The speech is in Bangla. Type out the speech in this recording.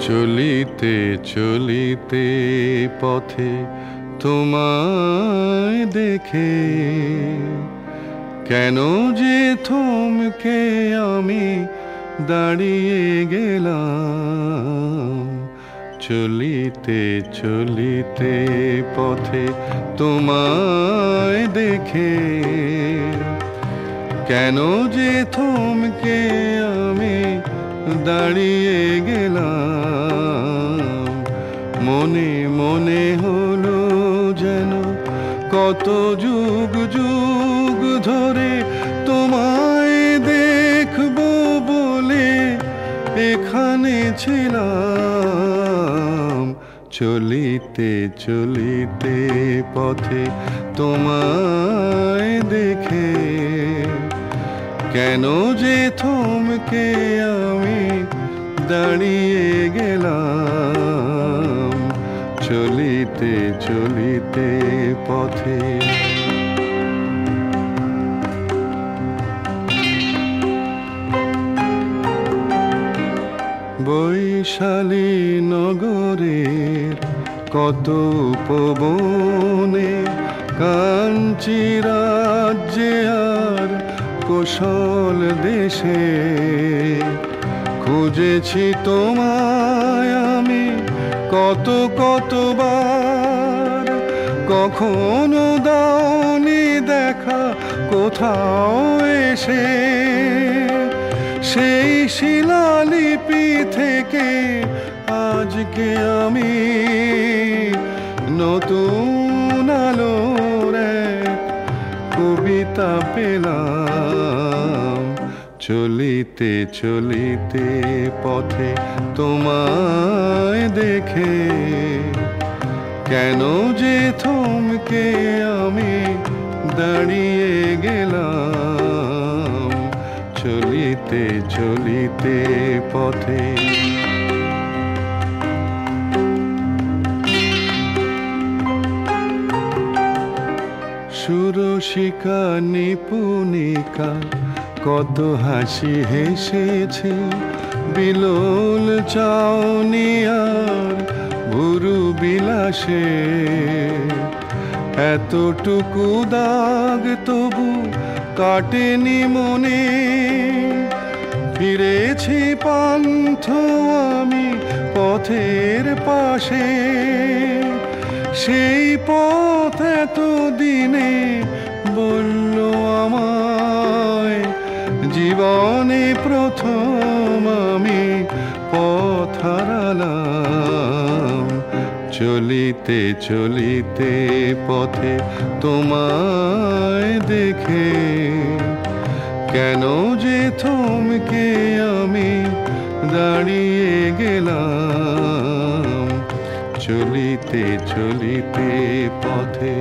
চলিতে চলিতে পথে তোমায় দেখে কেন যে থমকে আমি দাঁড়িয়ে গেলাম? চলিতে চলিতে পথে তোমায় দেখে কেন যে থমকে দাঁড়িয়ে গেলাম। মনে মনে হলো যেন কত যুগ যুগ ধরে তোমায় দেখব বলে এখানে ছিলাম। চলিতে চলিতে পথে তোমায় কেন যে থমকে আমি দাঁড়িয়ে গেলাম চলিতে চলিতে পথে। বৈশালী নগরের কত উপবনে কাঞ্চি রাজ্যে কোশল দেশে খুঁজেছি তোমায় আমি কত কতবার। কখনো দাওনি দেখা, কোথাও এসে সেই শিলালিপি থেকে আজকে আমি নতুন কবিতা পেলাম। চলিতে চলিতে পথে তোমায় দেখে কেন যে থমকে আমি দাঁড়িয়ে গেলাম। চলিতে চলিতে পথে সুরশিকা নিপুণিকা, কত হাসি হেসেছে। বিলোল চাউনি আর ভুরু বিলাসে। এতটুকু দাগ তবু কাটেনি মনে। ফিরেছি পান্থ আমি পথের পাশে। সেই পথ এত দিনে বলল আমায়, জীবনে প্রথম আমি পথ চলিতে চলিতে পথে তোমায় দেখে কেন যে থমকে আমি দাঁড়িয়ে গেলাম। চলিতে চলিতে পথে